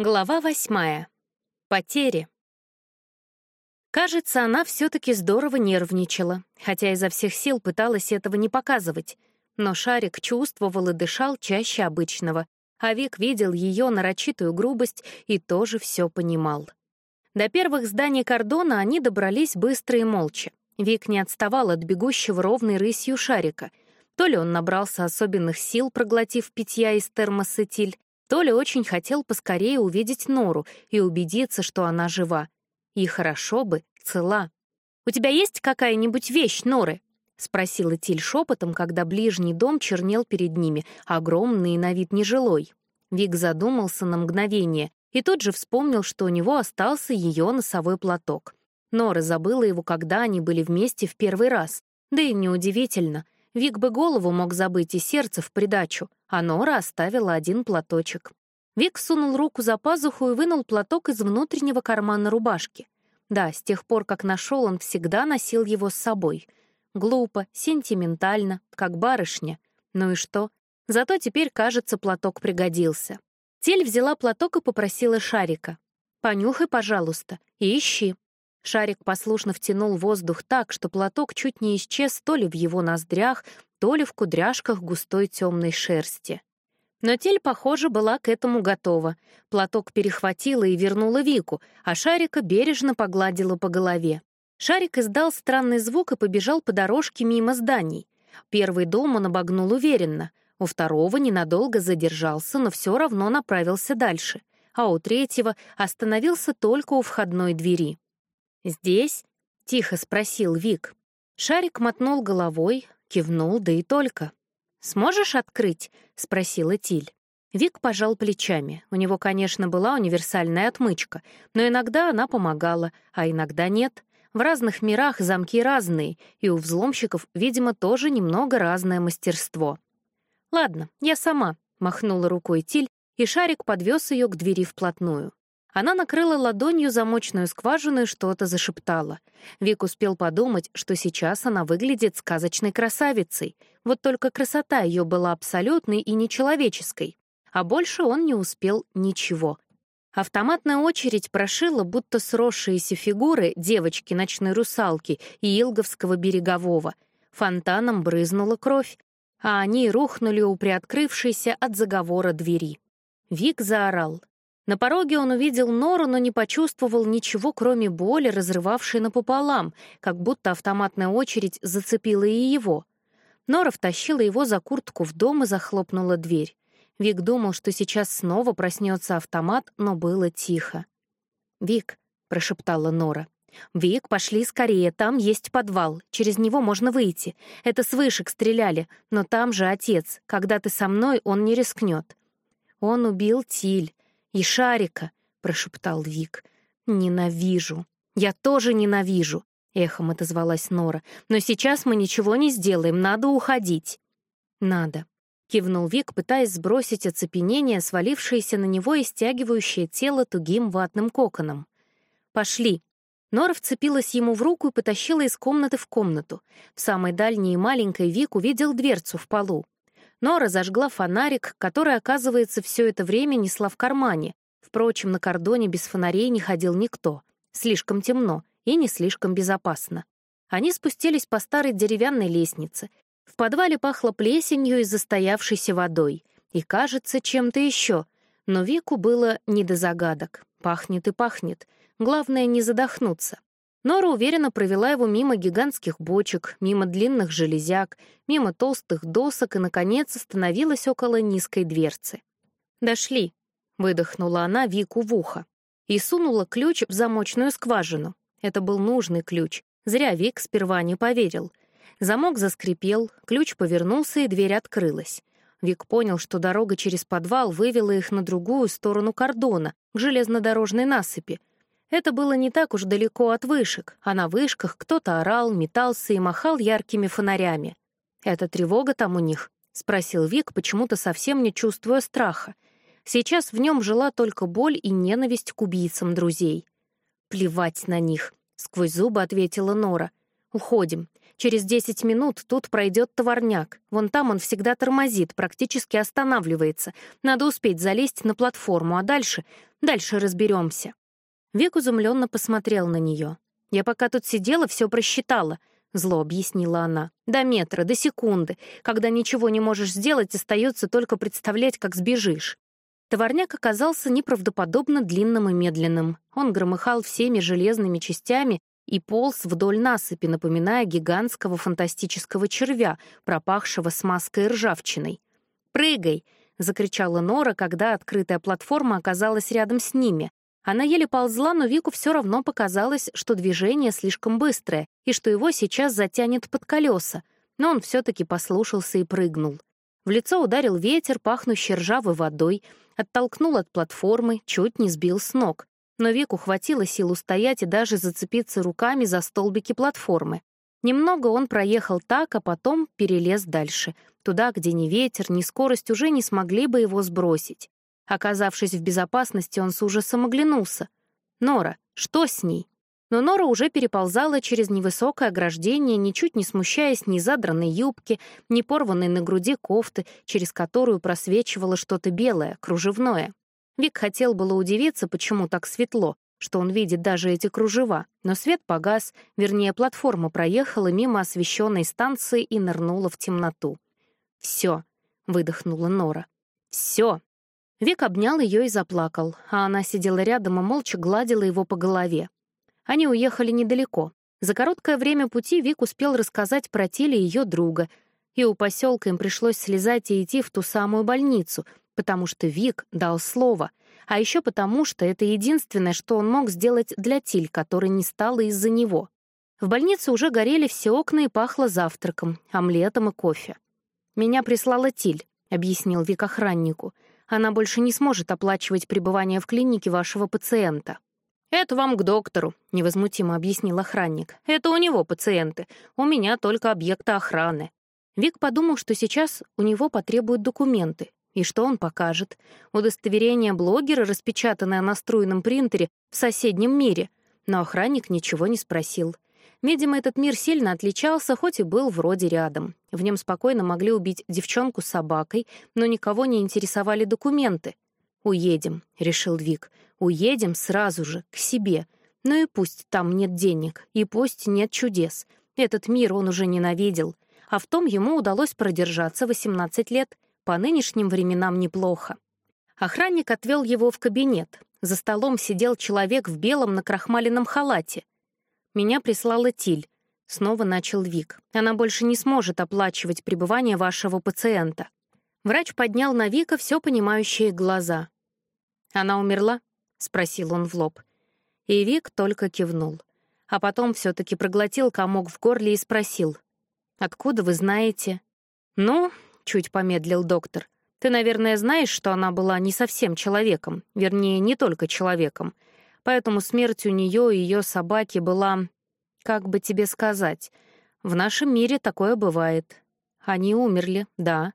Глава восьмая. Потери. Кажется, она все-таки здорово нервничала, хотя изо всех сил пыталась этого не показывать. Но Шарик чувствовал и дышал чаще обычного, а Вик видел ее нарочитую грубость и тоже все понимал. До первых зданий кордона они добрались быстро и молча. Вик не отставал от бегущего ровной рысью Шарика. То ли он набрался особенных сил, проглотив питья из термоса тиль, Толя очень хотел поскорее увидеть Нору и убедиться, что она жива. И хорошо бы, цела. «У тебя есть какая-нибудь вещь, Норы?» — спросила Тиль шепотом, когда ближний дом чернел перед ними, огромный и на вид нежилой. Вик задумался на мгновение и тут же вспомнил, что у него остался ее носовой платок. Нора забыла его, когда они были вместе в первый раз. Да и неудивительно — Вик бы голову мог забыть и сердце в придачу, а Нора оставила один платочек. Вик сунул руку за пазуху и вынул платок из внутреннего кармана рубашки. Да, с тех пор, как нашел, он всегда носил его с собой. Глупо, сентиментально, как барышня. Ну и что? Зато теперь, кажется, платок пригодился. Тель взяла платок и попросила шарика. «Понюхай, пожалуйста, и ищи». Шарик послушно втянул воздух так, что платок чуть не исчез то ли в его ноздрях, то ли в кудряшках густой темной шерсти. Но Тель, похоже, была к этому готова. Платок перехватила и вернула Вику, а Шарика бережно погладила по голове. Шарик издал странный звук и побежал по дорожке мимо зданий. Первый дом он обогнул уверенно, у второго ненадолго задержался, но все равно направился дальше, а у третьего остановился только у входной двери. «Здесь?» — тихо спросил Вик. Шарик мотнул головой, кивнул, да и только. «Сможешь открыть?» — спросила Тиль. Вик пожал плечами. У него, конечно, была универсальная отмычка, но иногда она помогала, а иногда нет. В разных мирах замки разные, и у взломщиков, видимо, тоже немного разное мастерство. «Ладно, я сама», — махнула рукой Тиль, и шарик подвез ее к двери вплотную. Она накрыла ладонью замочную скважину и что-то зашептала. Вик успел подумать, что сейчас она выглядит сказочной красавицей. Вот только красота ее была абсолютной и нечеловеческой. А больше он не успел ничего. Автоматная очередь прошила, будто сросшиеся фигуры девочки ночной русалки и Илговского берегового. Фонтаном брызнула кровь, а они рухнули у приоткрывшейся от заговора двери. Вик заорал. На пороге он увидел Нору, но не почувствовал ничего, кроме боли, разрывавшей напополам, как будто автоматная очередь зацепила и его. Нора втащила его за куртку в дом и захлопнула дверь. Вик думал, что сейчас снова проснется автомат, но было тихо. «Вик», — прошептала Нора, — «Вик, пошли скорее, там есть подвал, через него можно выйти. Это с вышек стреляли, но там же отец. Когда ты со мной, он не рискнет». «Он убил Тиль», и Шарика», — прошептал Вик. «Ненавижу. Я тоже ненавижу», — эхом отозвалась Нора. «Но сейчас мы ничего не сделаем, надо уходить». «Надо», — кивнул Вик, пытаясь сбросить оцепенение, свалившееся на него и стягивающее тело тугим ватным коконом. «Пошли». Нора вцепилась ему в руку и потащила из комнаты в комнату. В самой дальней и маленькой Вик увидел дверцу в полу. Нора зажгла фонарик, который, оказывается, все это время несла в кармане. Впрочем, на кордоне без фонарей не ходил никто. Слишком темно и не слишком безопасно. Они спустились по старой деревянной лестнице. В подвале пахло плесенью и застоявшейся водой. И, кажется, чем-то еще. Но Вику было не до загадок. Пахнет и пахнет. Главное, не задохнуться. Нора уверенно провела его мимо гигантских бочек, мимо длинных железяк, мимо толстых досок и, наконец, остановилась около низкой дверцы. «Дошли», — выдохнула она Вику в ухо и сунула ключ в замочную скважину. Это был нужный ключ. Зря Вик сперва не поверил. Замок заскрипел, ключ повернулся, и дверь открылась. Вик понял, что дорога через подвал вывела их на другую сторону кордона, к железнодорожной насыпи, это было не так уж далеко от вышек, а на вышках кто-то орал, метался и махал яркими фонарями. «Это тревога там у них?» — спросил Вик, почему-то совсем не чувствуя страха. Сейчас в нем жила только боль и ненависть к убийцам друзей. «Плевать на них», — сквозь зубы ответила Нора. «Уходим. Через 10 минут тут пройдет товарняк. Вон там он всегда тормозит, практически останавливается. Надо успеть залезть на платформу, а дальше... Дальше разберемся. Вик изумленно посмотрел на нее. «Я пока тут сидела, все просчитала», — зло объяснила она. «До метра, до секунды. Когда ничего не можешь сделать, остается только представлять, как сбежишь». Товарняк оказался неправдоподобно длинным и медленным. Он громыхал всеми железными частями и полз вдоль насыпи, напоминая гигантского фантастического червя, пропахшего смазкой и ржавчиной. «Прыгай!» — закричала Нора, когда открытая платформа оказалась рядом с ними. Она еле ползла, но Вику все равно показалось, что движение слишком быстрое и что его сейчас затянет под колеса, но он все-таки послушался и прыгнул. В лицо ударил ветер, пахнущий ржавой водой, оттолкнул от платформы, чуть не сбил с ног. Но Вику хватило сил устоять и даже зацепиться руками за столбики платформы. Немного он проехал так, а потом перелез дальше, туда, где ни ветер, ни скорость уже не смогли бы его сбросить. Оказавшись в безопасности, он с ужасом оглянулся. «Нора, что с ней?» Но Нора уже переползала через невысокое ограждение, ничуть не смущаясь ни задранной юбки, ни порванной на груди кофты, через которую просвечивало что-то белое, кружевное. Вик хотел было удивиться, почему так светло, что он видит даже эти кружева, но свет погас, вернее, платформа проехала мимо освещенной станции и нырнула в темноту. «Все», — выдохнула Нора. «Все». Вик обнял ее и заплакал, а она сидела рядом и молча гладила его по голове. Они уехали недалеко. За короткое время пути Вик успел рассказать про теле ее друга, и у поселка им пришлось слезать и идти в ту самую больницу, потому что Вик дал слово, а еще потому, что это единственное, что он мог сделать для Тиль, которой не стало из-за него. В больнице уже горели все окна и пахло завтраком, омлетом и кофе. «Меня прислала Тиль», — объяснил Вик охраннику. «Она больше не сможет оплачивать пребывание в клинике вашего пациента». «Это вам к доктору», — невозмутимо объяснил охранник. «Это у него пациенты. У меня только объекты охраны». Вик подумал, что сейчас у него потребуют документы. И что он покажет? Удостоверение блогера, распечатанное на струйном принтере в соседнем мире. Но охранник ничего не спросил. Видимо, этот мир сильно отличался, хоть и был вроде рядом. В нем спокойно могли убить девчонку с собакой, но никого не интересовали документы. «Уедем», — решил Вик. «Уедем сразу же, к себе. Ну и пусть там нет денег, и пусть нет чудес. Этот мир он уже ненавидел. А в том ему удалось продержаться 18 лет. По нынешним временам неплохо». Охранник отвел его в кабинет. За столом сидел человек в белом накрахмаленном халате. «Меня прислала Тиль», — снова начал Вик. «Она больше не сможет оплачивать пребывание вашего пациента». Врач поднял на Вика все понимающие глаза. «Она умерла?» — спросил он в лоб. И Вик только кивнул. А потом все таки проглотил комок в горле и спросил. «Откуда вы знаете?» «Ну», — чуть помедлил доктор, «ты, наверное, знаешь, что она была не совсем человеком, вернее, не только человеком. Поэтому смерть у нее и ее собаки была... Как бы тебе сказать? В нашем мире такое бывает. Они умерли, да,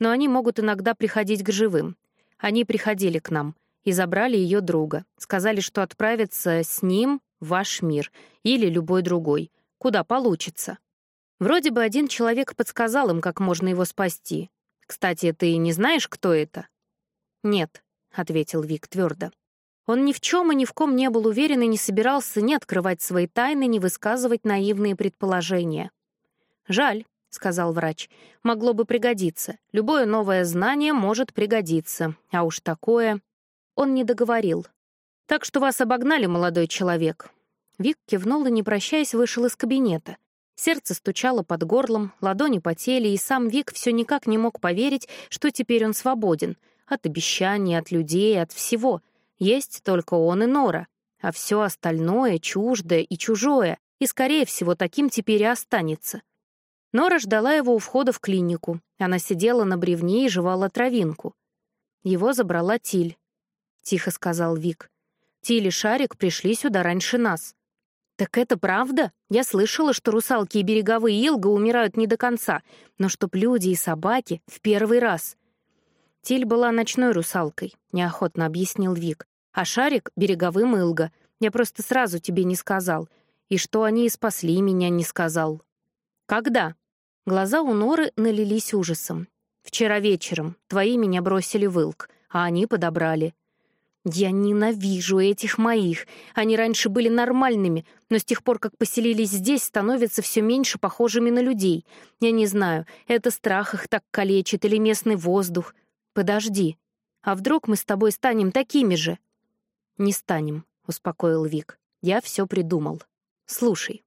но они могут иногда приходить к живым. Они приходили к нам и забрали ее друга. Сказали, что отправятся с ним в ваш мир или любой другой, куда получится. Вроде бы один человек подсказал им, как можно его спасти. Кстати, ты не знаешь, кто это? Нет, — ответил Вик твердо. Он ни в чем и ни в ком не был уверен и не собирался ни открывать свои тайны, ни высказывать наивные предположения. Жаль, — сказал врач. «Могло бы пригодиться. Любое новое знание может пригодиться. А уж такое...» Он не договорил. «Так что вас обогнали, молодой человек». Вик кивнул и, не прощаясь, вышел из кабинета. Сердце стучало под горлом, ладони потели, и сам Вик все никак не мог поверить, что теперь он свободен. От обещаний, от людей, от всего. Есть только он и Нора. А все остальное — чуждое и чужое, и, скорее всего, таким теперь и останется. Нора ждала его у входа в клинику. Она сидела на бревне и жевала травинку. Его забрала Тиль. Тихо сказал Вик. Тиль и Шарик пришли сюда раньше нас. «Так это правда? Я слышала, что русалки и береговые илга умирают не до конца, но чтоб люди и собаки в первый раз». Тиль была ночной русалкой, неохотно объяснил Вик, а Шарик — береговым илга. Я просто сразу тебе не сказал. И что они и спасли меня, не сказал. «Когда?» Глаза у Норы налились ужасом. «Вчера вечером. Твои меня бросили в Илк, а они подобрали. Я ненавижу этих моих. Они раньше были нормальными, но с тех пор, как поселились здесь, становятся все меньше похожими на людей. Я не знаю, это страх их так калечит или местный воздух. Подожди. А вдруг мы с тобой станем такими же? Не станем, успокоил Вик. Я все придумал. Слушай.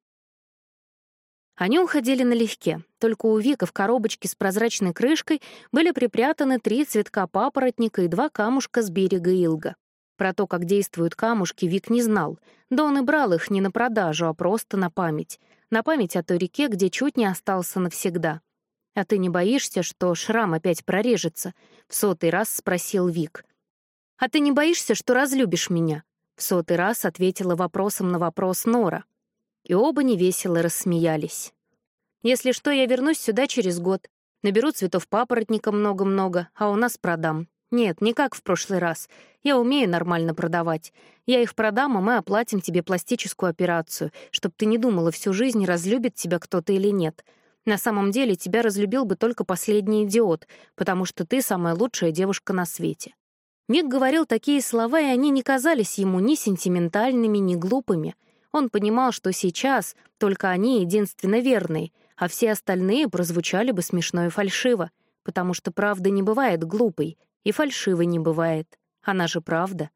Они уходили налегке, только у Вика в коробочке с прозрачной крышкой были припрятаны три цветка папоротника и два камушка с берега Илга. Про то, как действуют камушки, Вик не знал. Да он и брал их не на продажу, а просто на память. На память о той реке, где чуть не остался навсегда. «А ты не боишься, что шрам опять прорежется?» — в сотый раз спросил Вик. «А ты не боишься, что разлюбишь меня?» — в сотый раз ответила вопросом на вопрос Нора. И оба невесело рассмеялись. «Если что, я вернусь сюда через год. Наберу цветов папоротника много-много, а у нас продам. Нет, не как в прошлый раз. Я умею нормально продавать. Я их продам, а мы оплатим тебе пластическую операцию, чтобы ты не думала всю жизнь, разлюбит тебя кто-то или нет. На самом деле тебя разлюбил бы только последний идиот, потому что ты самая лучшая девушка на свете». Мик говорил такие слова, и они не казались ему ни сентиментальными, ни глупыми. Он понимал, что сейчас только они единственно верные, а все остальные прозвучали бы смешно и фальшиво, потому что правда не бывает глупой, и фальшивой не бывает. Она же правда.